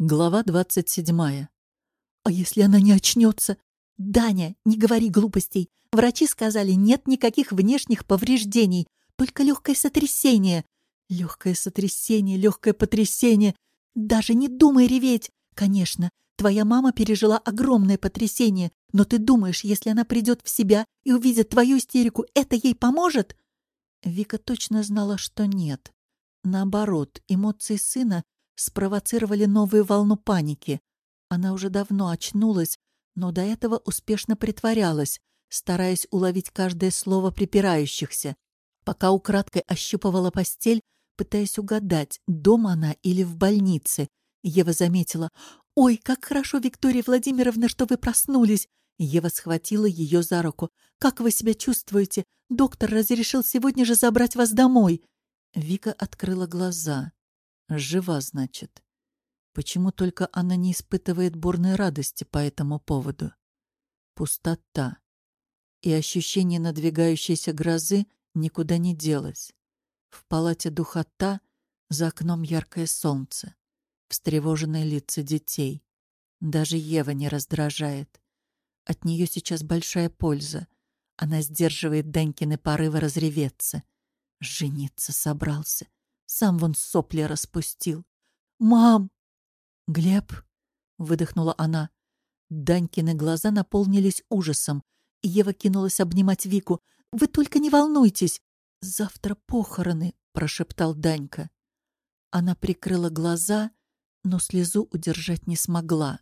Глава двадцать седьмая. «А если она не очнется?» «Даня, не говори глупостей. Врачи сказали, нет никаких внешних повреждений, только легкое сотрясение». «Легкое сотрясение, легкое потрясение. Даже не думай реветь. Конечно, твоя мама пережила огромное потрясение, но ты думаешь, если она придет в себя и увидит твою истерику, это ей поможет?» Вика точно знала, что нет. Наоборот, эмоции сына спровоцировали новую волну паники. Она уже давно очнулась, но до этого успешно притворялась, стараясь уловить каждое слово припирающихся, пока украдкой ощупывала постель, пытаясь угадать, дома она или в больнице. Ева заметила. «Ой, как хорошо, Виктория Владимировна, что вы проснулись!» Ева схватила ее за руку. «Как вы себя чувствуете? Доктор разрешил сегодня же забрать вас домой!» Вика открыла глаза. Жива, значит. Почему только она не испытывает бурной радости по этому поводу? Пустота. И ощущение надвигающейся грозы никуда не делось. В палате духота, за окном яркое солнце. Встревоженные лица детей. Даже Ева не раздражает. От нее сейчас большая польза. Она сдерживает Денькины порывы разреветься. Жениться собрался. Сам вон сопли распустил. «Мам!» «Глеб!» — выдохнула она. Данькины глаза наполнились ужасом. Ева кинулась обнимать Вику. «Вы только не волнуйтесь! Завтра похороны!» — прошептал Данька. Она прикрыла глаза, но слезу удержать не смогла.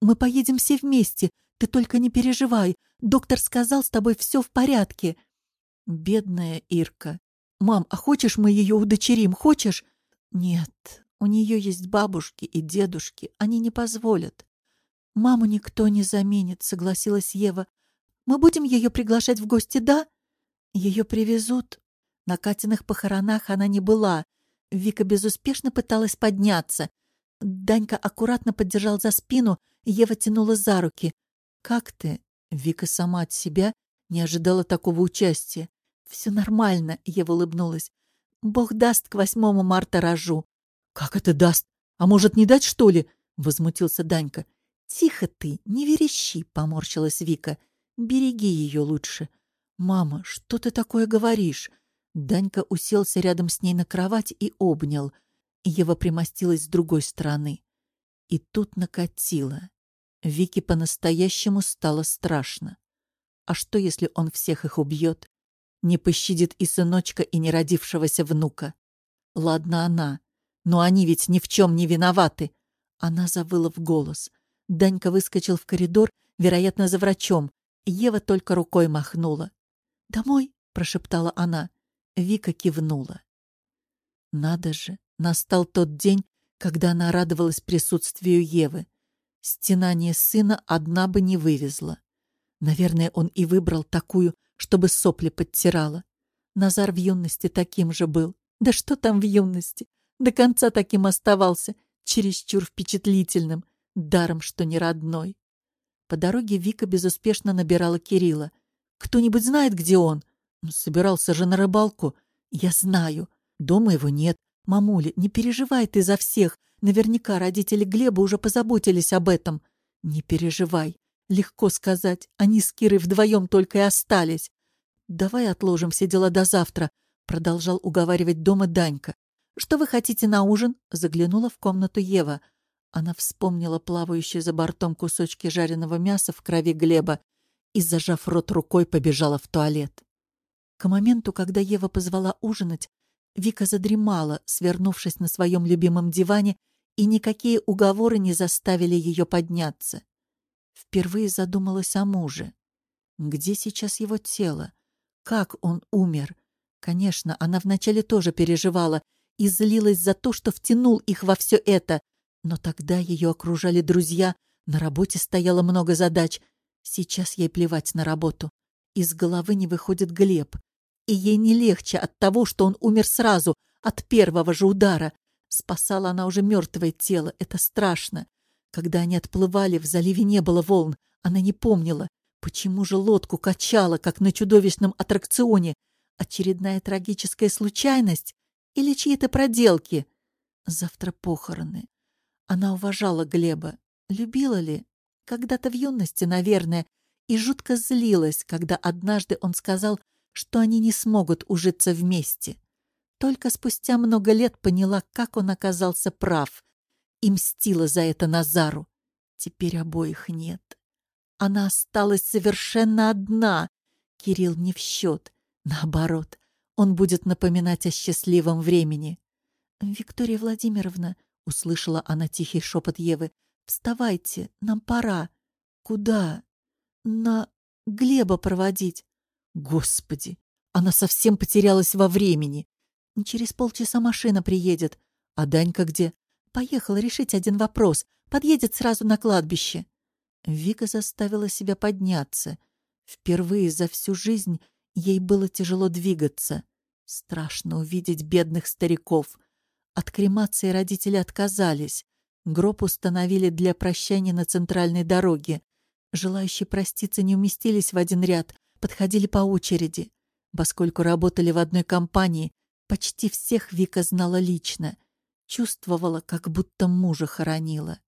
«Мы поедем все вместе. Ты только не переживай. Доктор сказал, с тобой все в порядке». Бедная Ирка. «Мам, а хочешь мы ее удочерим? Хочешь?» «Нет, у нее есть бабушки и дедушки. Они не позволят». «Маму никто не заменит», — согласилась Ева. «Мы будем ее приглашать в гости, да?» «Ее привезут». На Катиных похоронах она не была. Вика безуспешно пыталась подняться. Данька аккуратно поддержал за спину, Ева тянула за руки. «Как ты?» Вика сама от себя не ожидала такого участия. «Все нормально», — Ева улыбнулась. «Бог даст, к восьмому марта рожу». «Как это даст? А может, не дать, что ли?» — возмутился Данька. «Тихо ты, не верещи», — поморщилась Вика. «Береги ее лучше». «Мама, что ты такое говоришь?» Данька уселся рядом с ней на кровать и обнял. Ева примостилась с другой стороны. И тут накатило. Вике по-настоящему стало страшно. А что, если он всех их убьет? Не пощадит и сыночка, и неродившегося внука. Ладно она, но они ведь ни в чем не виноваты. Она завыла в голос. Данька выскочил в коридор, вероятно, за врачом. Ева только рукой махнула. «Домой?» — прошептала она. Вика кивнула. Надо же, настал тот день, когда она радовалась присутствию Евы. Стенание сына одна бы не вывезла. Наверное, он и выбрал такую, чтобы сопли подтирала. Назар в юности таким же был. Да что там в юности? До конца таким оставался, чересчур впечатлительным, даром, что не родной. По дороге Вика безуспешно набирала Кирилла. «Кто-нибудь знает, где он?» «Собирался же на рыбалку». «Я знаю. Дома его нет. Мамуля, не переживай ты за всех. Наверняка родители Глеба уже позаботились об этом». «Не переживай. Легко сказать. Они с Кирой вдвоем только и остались. «Давай отложим все дела до завтра», — продолжал уговаривать дома Данька. «Что вы хотите на ужин?» — заглянула в комнату Ева. Она вспомнила плавающие за бортом кусочки жареного мяса в крови Глеба и, зажав рот рукой, побежала в туалет. К моменту, когда Ева позвала ужинать, Вика задремала, свернувшись на своем любимом диване, и никакие уговоры не заставили ее подняться. Впервые задумалась о муже. Где сейчас его тело? Как он умер? Конечно, она вначале тоже переживала и злилась за то, что втянул их во все это. Но тогда ее окружали друзья, на работе стояло много задач. Сейчас ей плевать на работу. Из головы не выходит Глеб. И ей не легче от того, что он умер сразу, от первого же удара. Спасала она уже мертвое тело, это страшно. Когда они отплывали, в заливе не было волн. Она не помнила. Почему же лодку качала, как на чудовищном аттракционе? Очередная трагическая случайность? Или чьи-то проделки? Завтра похороны. Она уважала Глеба. Любила ли? Когда-то в юности, наверное, и жутко злилась, когда однажды он сказал, что они не смогут ужиться вместе. Только спустя много лет поняла, как он оказался прав, и мстила за это Назару. Теперь обоих нет. Она осталась совершенно одна. Кирилл не в счет. Наоборот, он будет напоминать о счастливом времени. «Виктория Владимировна», — услышала она тихий шепот Евы, — «вставайте, нам пора». «Куда?» «На Глеба проводить». «Господи, она совсем потерялась во времени». «Через полчаса машина приедет». «А Данька где?» «Поехала решить один вопрос. Подъедет сразу на кладбище». Вика заставила себя подняться. Впервые за всю жизнь ей было тяжело двигаться. Страшно увидеть бедных стариков. От кремации родители отказались. Гроб установили для прощания на центральной дороге. Желающие проститься не уместились в один ряд, подходили по очереди. Поскольку работали в одной компании, почти всех Вика знала лично. Чувствовала, как будто мужа хоронила.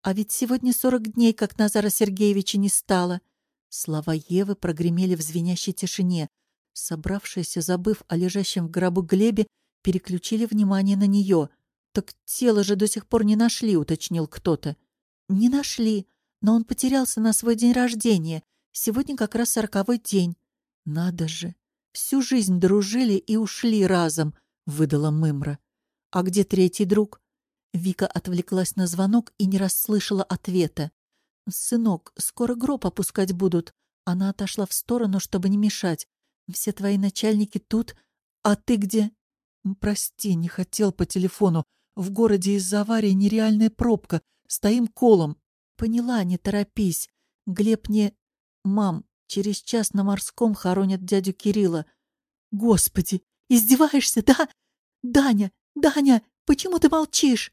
А ведь сегодня сорок дней, как Назара Сергеевича не стало. Слова Евы прогремели в звенящей тишине. Собравшиеся, забыв о лежащем в гробу Глебе, переключили внимание на нее. «Так тело же до сих пор не нашли», — уточнил кто-то. «Не нашли, но он потерялся на свой день рождения. Сегодня как раз сороковой день». «Надо же! Всю жизнь дружили и ушли разом», — выдала Мымра. «А где третий друг?» Вика отвлеклась на звонок и не расслышала ответа. «Сынок, скоро гроб опускать будут». Она отошла в сторону, чтобы не мешать. «Все твои начальники тут, а ты где?» «Прости, не хотел по телефону. В городе из-за аварии нереальная пробка. Стоим колом». «Поняла, не торопись. Глеб не...» «Мам, через час на морском хоронят дядю Кирилла». «Господи, издеваешься, да? Даня, Даня, почему ты молчишь?»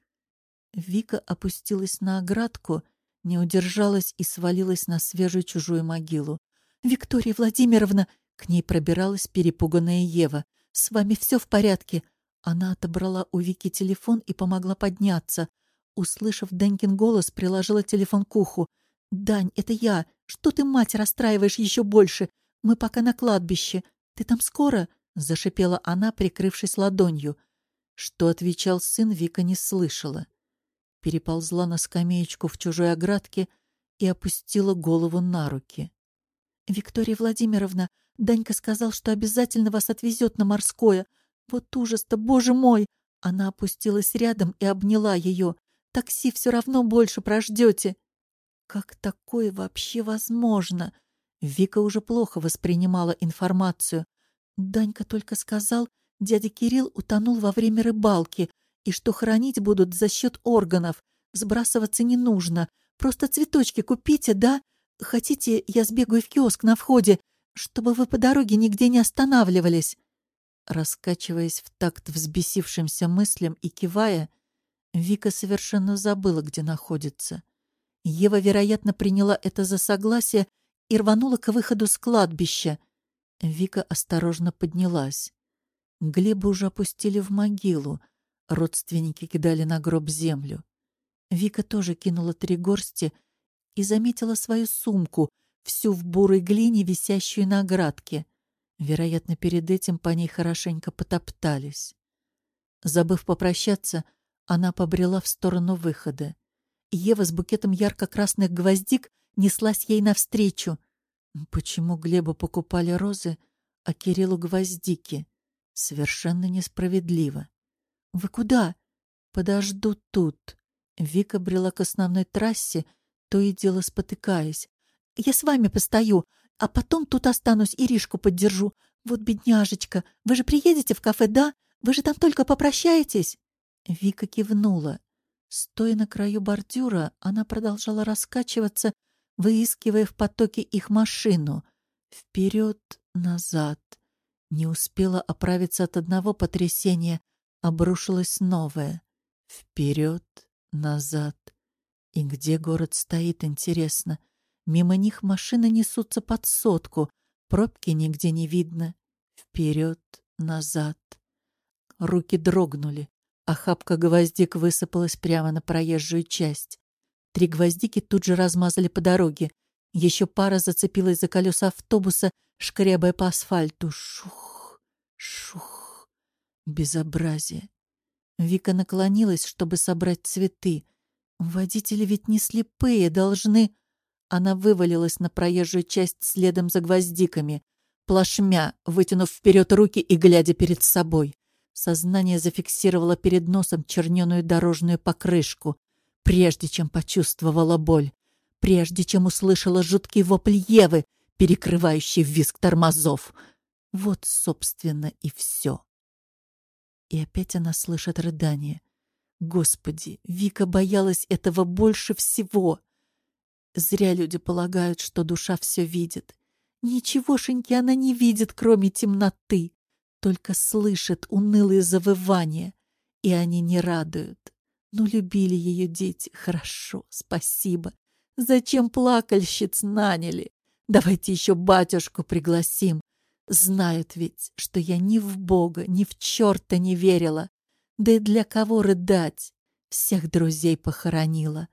Вика опустилась на оградку, не удержалась и свалилась на свежую чужую могилу. «Виктория Владимировна!» — к ней пробиралась перепуганная Ева. «С вами все в порядке?» Она отобрала у Вики телефон и помогла подняться. Услышав Денькин голос, приложила телефон к уху. «Дань, это я. Что ты, мать, расстраиваешь еще больше? Мы пока на кладбище. Ты там скоро?» — зашипела она, прикрывшись ладонью. Что отвечал сын, Вика не слышала переползла на скамеечку в чужой оградке и опустила голову на руки. «Виктория Владимировна, Данька сказал, что обязательно вас отвезет на морское. Вот ужас-то, боже мой!» Она опустилась рядом и обняла ее. «Такси все равно больше прождете». «Как такое вообще возможно?» Вика уже плохо воспринимала информацию. Данька только сказал, дядя Кирилл утонул во время рыбалки и что хранить будут за счет органов. Сбрасываться не нужно. Просто цветочки купите, да? Хотите, я сбегаю в киоск на входе, чтобы вы по дороге нигде не останавливались?» Раскачиваясь в такт взбесившимся мыслям и кивая, Вика совершенно забыла, где находится. Ева, вероятно, приняла это за согласие и рванула к выходу с кладбища. Вика осторожно поднялась. Глеба уже опустили в могилу, Родственники кидали на гроб землю. Вика тоже кинула три горсти и заметила свою сумку, всю в бурой глине, висящую на оградке. Вероятно, перед этим по ней хорошенько потоптались. Забыв попрощаться, она побрела в сторону выхода. Ева с букетом ярко-красных гвоздик неслась ей навстречу. Почему Глебу покупали розы, а Кириллу гвоздики? Совершенно несправедливо. «Вы куда?» «Подожду тут». Вика брела к основной трассе, то и дело спотыкаясь. «Я с вами постою, а потом тут останусь и Ришку поддержу. Вот бедняжечка, вы же приедете в кафе, да? Вы же там только попрощаетесь?» Вика кивнула. Стоя на краю бордюра, она продолжала раскачиваться, выискивая в потоке их машину. Вперед, назад. Не успела оправиться от одного потрясения, обрушилось новое. Вперед, назад. И где город стоит, интересно? Мимо них машины несутся под сотку, пробки нигде не видно. Вперед, назад. Руки дрогнули. Охапка гвоздик высыпалась прямо на проезжую часть. Три гвоздики тут же размазали по дороге. Еще пара зацепилась за колеса автобуса, шкрябая по асфальту. Шух, шух. Безобразие. Вика наклонилась, чтобы собрать цветы. Водители ведь не слепые, должны... Она вывалилась на проезжую часть следом за гвоздиками, плашмя, вытянув вперед руки и глядя перед собой. Сознание зафиксировало перед носом черненую дорожную покрышку, прежде чем почувствовала боль, прежде чем услышала жуткий вопль Евы, перекрывающий визг тормозов. Вот, собственно, и все. И опять она слышит рыдание. Господи, Вика боялась этого больше всего. Зря люди полагают, что душа все видит. Ничегошеньки она не видит, кроме темноты, только слышит унылые завывания, и они не радуют. Ну, любили ее дети, хорошо, спасибо. Зачем плакальщиц наняли? Давайте еще батюшку пригласим. Знают ведь, что я ни в Бога, ни в черта не верила. Да и для кого рыдать? Всех друзей похоронила.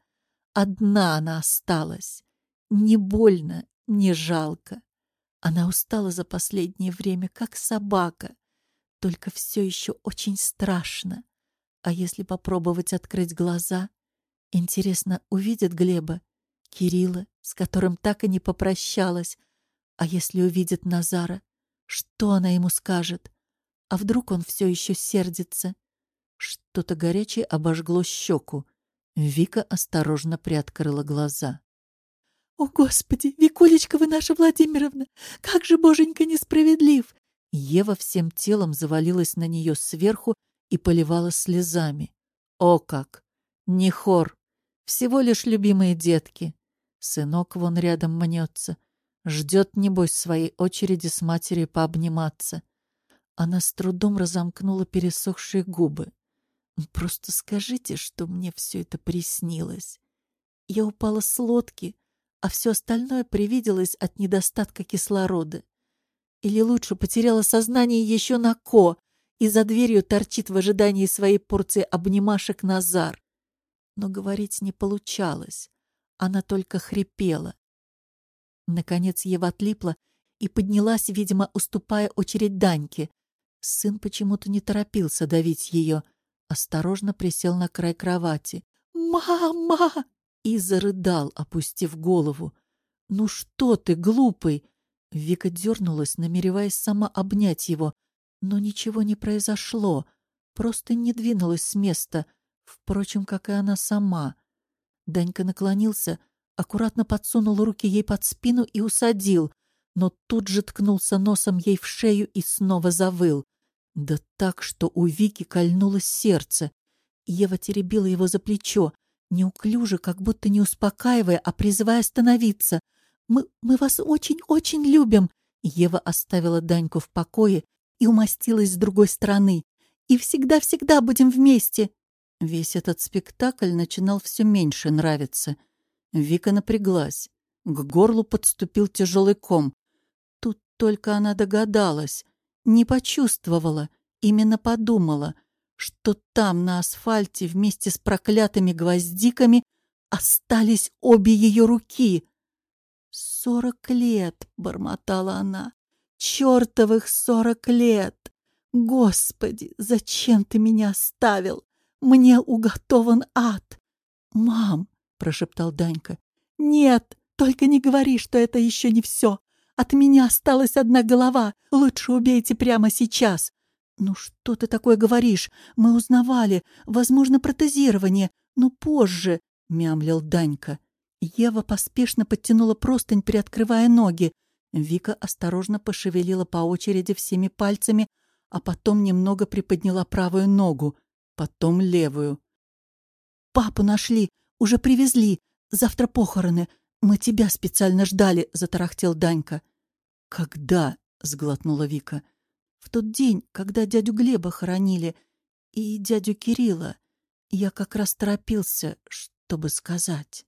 Одна она осталась. Не больно, не жалко. Она устала за последнее время, как собака. Только все еще очень страшно. А если попробовать открыть глаза? Интересно, увидит Глеба? Кирилла, с которым так и не попрощалась? А если увидит Назара? Что она ему скажет? А вдруг он все еще сердится? Что-то горячее обожгло щеку. Вика осторожно приоткрыла глаза. «О, Господи! Викулечка вы наша Владимировна! Как же Боженька несправедлив!» Ева всем телом завалилась на нее сверху и поливала слезами. «О как! Не хор! Всего лишь любимые детки!» Сынок вон рядом мнется. Ждет, небось, своей очереди с матерью пообниматься. Она с трудом разомкнула пересохшие губы. Просто скажите, что мне все это приснилось. Я упала с лодки, а все остальное привиделось от недостатка кислорода. Или лучше потеряла сознание еще на ко, и за дверью торчит в ожидании своей порции обнимашек Назар. Но говорить не получалось. Она только хрипела. Наконец Ева отлипла и поднялась, видимо, уступая очередь Даньке. Сын почему-то не торопился давить ее — осторожно присел на край кровати. «Мама!» и зарыдал, опустив голову. «Ну что ты, глупый!» Вика дернулась, намереваясь сама обнять его, но ничего не произошло, просто не двинулась с места, впрочем, как и она сама. Данька наклонился, аккуратно подсунул руки ей под спину и усадил, но тут же ткнулся носом ей в шею и снова завыл. Да так, что у Вики кольнулось сердце. Ева теребила его за плечо, неуклюже, как будто не успокаивая, а призывая остановиться. «Мы, мы вас очень-очень любим!» Ева оставила Даньку в покое и умостилась с другой стороны. «И всегда-всегда будем вместе!» Весь этот спектакль начинал все меньше нравиться. Вика напряглась. К горлу подступил тяжелый ком. Тут только она догадалась не почувствовала, именно подумала, что там на асфальте вместе с проклятыми гвоздиками остались обе ее руки. «Сорок лет!» — бормотала она. «Чертовых сорок лет! Господи, зачем ты меня оставил? Мне уготован ад!» «Мам!» — прошептал Данька. «Нет, только не говори, что это еще не все. От меня осталась одна голова. Лучше убейте прямо сейчас. Ну что ты такое говоришь? Мы узнавали. Возможно, протезирование. Но позже, — мямлил Данька. Ева поспешно подтянула простынь, приоткрывая ноги. Вика осторожно пошевелила по очереди всеми пальцами, а потом немного приподняла правую ногу, потом левую. «Папу нашли, уже привезли. Завтра похороны. «Мы тебя специально ждали», — затарахтел Данька. «Когда?» — сглотнула Вика. «В тот день, когда дядю Глеба хоронили и дядю Кирилла. Я как раз торопился, чтобы сказать».